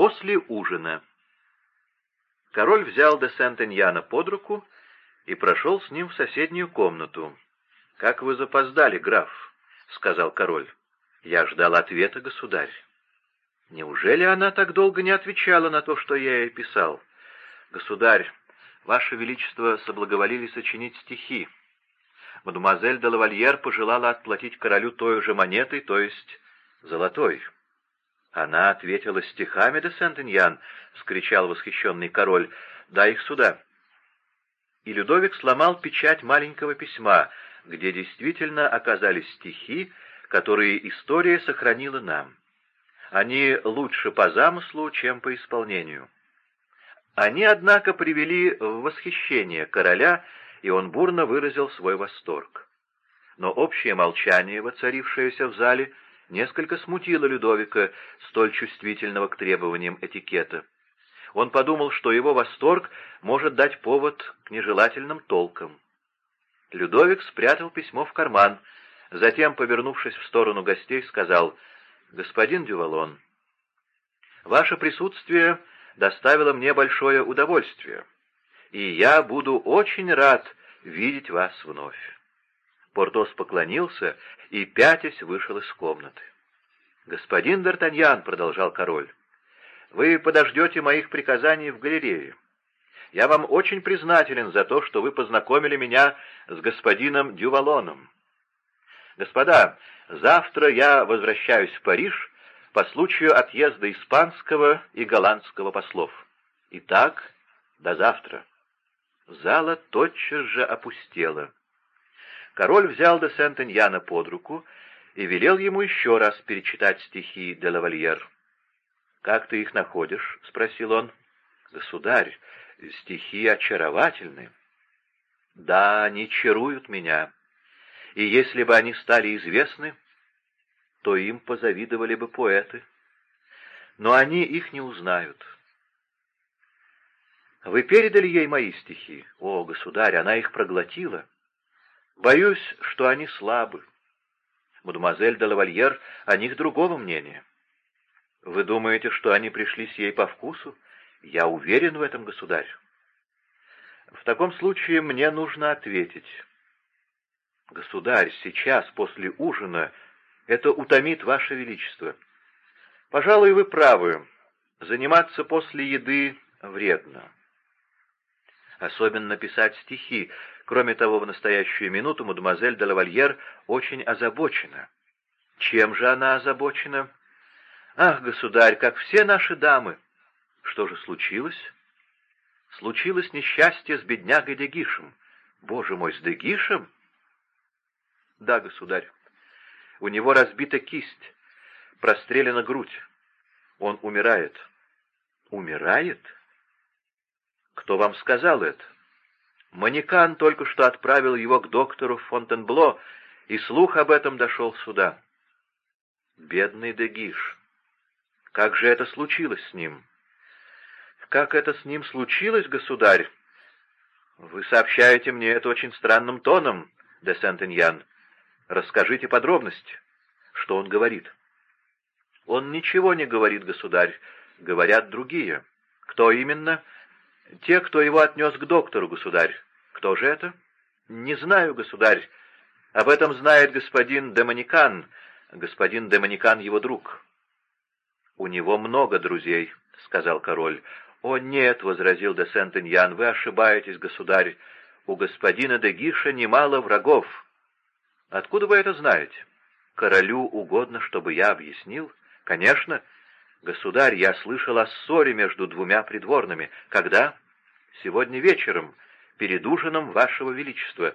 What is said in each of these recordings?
После ужина. Король взял де Сент-Эньяна под руку и прошел с ним в соседнюю комнату. «Как вы запоздали, граф», — сказал король. «Я ждал ответа, государь». «Неужели она так долго не отвечала на то, что я ей писал?» «Государь, ваше величество соблаговолили сочинить стихи. Мадемуазель де лавальер пожелала отплатить королю той же монетой, то есть золотой». «Она ответила стихами, де Сент-Иньян!» — вскричал восхищенный король. «Дай их сюда!» И Людовик сломал печать маленького письма, где действительно оказались стихи, которые история сохранила нам. Они лучше по замыслу, чем по исполнению. Они, однако, привели в восхищение короля, и он бурно выразил свой восторг. Но общее молчание, воцарившееся в зале, — несколько смутило Людовика, столь чувствительного к требованиям этикета. Он подумал, что его восторг может дать повод к нежелательным толкам. Людовик спрятал письмо в карман, затем, повернувшись в сторону гостей, сказал, «Господин Дювалон, ваше присутствие доставило мне большое удовольствие, и я буду очень рад видеть вас вновь». Портос поклонился и, пятясь, вышел из комнаты. «Господин Д'Артаньян», — продолжал король, — «вы подождете моих приказаний в галерее. Я вам очень признателен за то, что вы познакомили меня с господином Дювалоном. Господа, завтра я возвращаюсь в Париж по случаю отъезда испанского и голландского послов. Итак, до завтра». Зала тотчас же опустела. Король взял де Сент-Эньяна под руку и велел ему еще раз перечитать стихи де лавальер. «Как ты их находишь?» — спросил он. «Государь, стихи очаровательны». «Да, они чаруют меня, и если бы они стали известны, то им позавидовали бы поэты. Но они их не узнают». «Вы передали ей мои стихи?» «О, государь, она их проглотила». Боюсь, что они слабы. Мадемуазель де лавальер о них другого мнения. Вы думаете, что они пришлись ей по вкусу? Я уверен в этом, государь. В таком случае мне нужно ответить. Государь, сейчас, после ужина, это утомит ваше величество. Пожалуй, вы правы. Заниматься после еды вредно. Особенно писать стихи, Кроме того, в настоящую минуту мадемуазель де лавальер очень озабочена. Чем же она озабочена? Ах, государь, как все наши дамы! Что же случилось? Случилось несчастье с беднягой Дегишем. Боже мой, с Дегишем? Да, государь. У него разбита кисть, прострелена грудь. Он умирает. Умирает? Кто вам сказал это? Манекан только что отправил его к доктору Фонтенбло, и слух об этом дошел сюда. Бедный Дегиш! Как же это случилось с ним? Как это с ним случилось, государь? Вы сообщаете мне это очень странным тоном, де Сент-Иньян. Расскажите подробности. Что он говорит? Он ничего не говорит, государь. Говорят другие. Кто именно? — те, кто его отнес к доктору, государь. Кто же это? Не знаю, государь. Об этом знает господин Демоникан. Господин Демоникан его друг. У него много друзей, — сказал король. «О, нет», — возразил де Сент-Иньян, — «вы ошибаетесь, государь. У господина де Гиша немало врагов». «Откуда вы это знаете?» «Королю угодно, чтобы я объяснил?» «Конечно. Государь, я слышал о ссоре между двумя придворными. Когда?» Сегодня вечером, перед ужином вашего величества.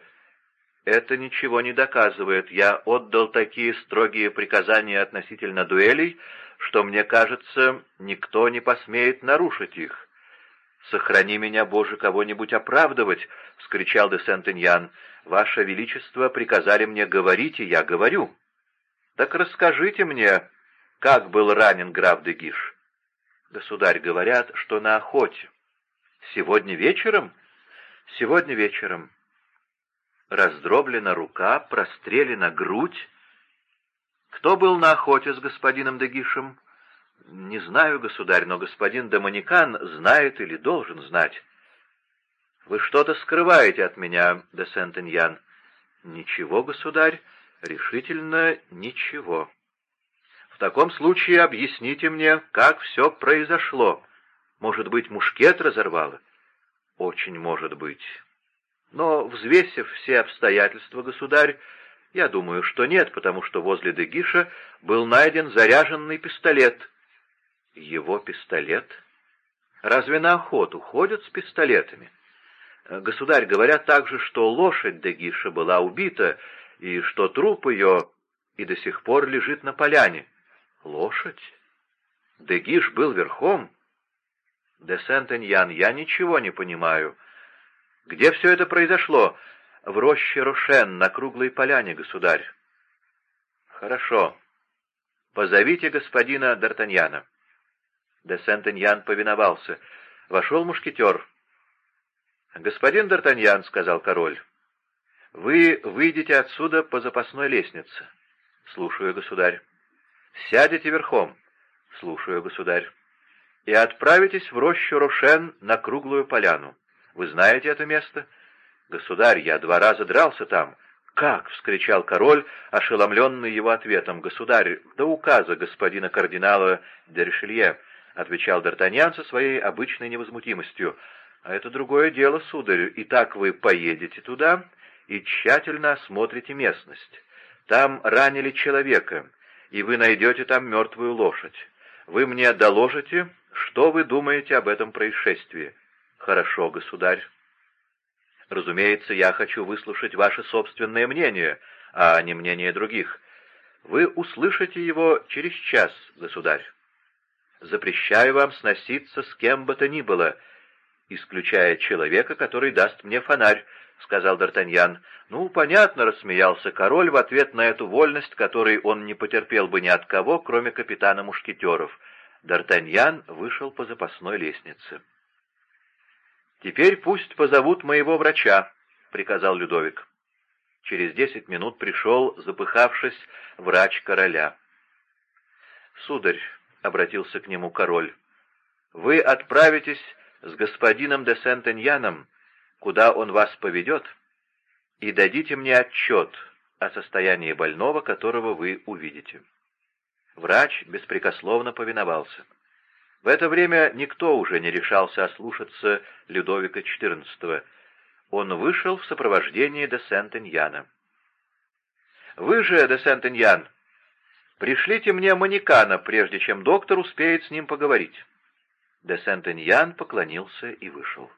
Это ничего не доказывает. Я отдал такие строгие приказания относительно дуэлей, что, мне кажется, никто не посмеет нарушить их. «Сохрани меня, Боже, кого-нибудь оправдывать!» — вскричал де Сент-Иньян. «Ваше Величество приказали мне говорить, и я говорю». «Так расскажите мне, как был ранен граф де Гиш?» «Государь, говорят, что на охоте. Сегодня вечером? Сегодня вечером. Раздроблена рука, прострелена грудь. Кто был на охоте с господином Дегишем? «Не знаю, государь, но господин Доминикан знает или должен знать». «Вы что-то скрываете от меня, де Сент-Эньян». «Ничего, государь, решительно ничего». «В таком случае объясните мне, как все произошло. Может быть, мушкет разорвало?» «Очень может быть. Но, взвесив все обстоятельства, государь, я думаю, что нет, потому что возле Дегиша был найден заряженный пистолет». «Его пистолет? Разве на охоту ходят с пистолетами?» Государь, говорят также, что лошадь Дегиша была убита, и что труп ее и до сих пор лежит на поляне. Лошадь? Дегиш был верхом? Де Сент-Эньян, я ничего не понимаю. Где все это произошло? В роще Рошен, на круглой поляне, государь. Хорошо. Позовите господина Д'Артаньяна. Де Сент-Эньян повиновался. Вошел мушкетер. «Господин Д'Артаньян», — сказал король, — «вы выйдете отсюда по запасной лестнице». «Слушаю, государь». «Сядете верхом». «Слушаю, государь». «И отправитесь в рощу Рошен на круглую поляну. Вы знаете это место?» «Государь, я два раза дрался там». «Как?» — вскричал король, ошеломленный его ответом. «Государь, до указа господина кардинала де Ришелье», — отвечал Д'Артаньян со своей обычной невозмутимостью. А это другое дело, сударь. Итак, вы поедете туда и тщательно осмотрите местность. Там ранили человека, и вы найдете там мертвую лошадь. Вы мне доложите, что вы думаете об этом происшествии. Хорошо, государь. Разумеется, я хочу выслушать ваше собственное мнение, а не мнение других. Вы услышите его через час, государь. Запрещаю вам сноситься с кем бы то ни было, — исключая человека, который даст мне фонарь», — сказал Д'Артаньян. «Ну, понятно», — рассмеялся король в ответ на эту вольность, которой он не потерпел бы ни от кого, кроме капитана Мушкетеров. Д'Артаньян вышел по запасной лестнице. «Теперь пусть позовут моего врача», — приказал Людовик. Через десять минут пришел, запыхавшись, врач короля. «Сударь», — обратился к нему король, — «вы отправитесь с господином де Сент-Эньяном, куда он вас поведет, и дадите мне отчет о состоянии больного, которого вы увидите». Врач беспрекословно повиновался. В это время никто уже не решался ослушаться Людовика XIV. Он вышел в сопровождении де Сент-Эньяна. «Вы же, де Сент-Эньян, пришлите мне манекана, прежде чем доктор успеет с ним поговорить». Де Сент-Эньян поклонился и вышел.